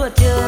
put your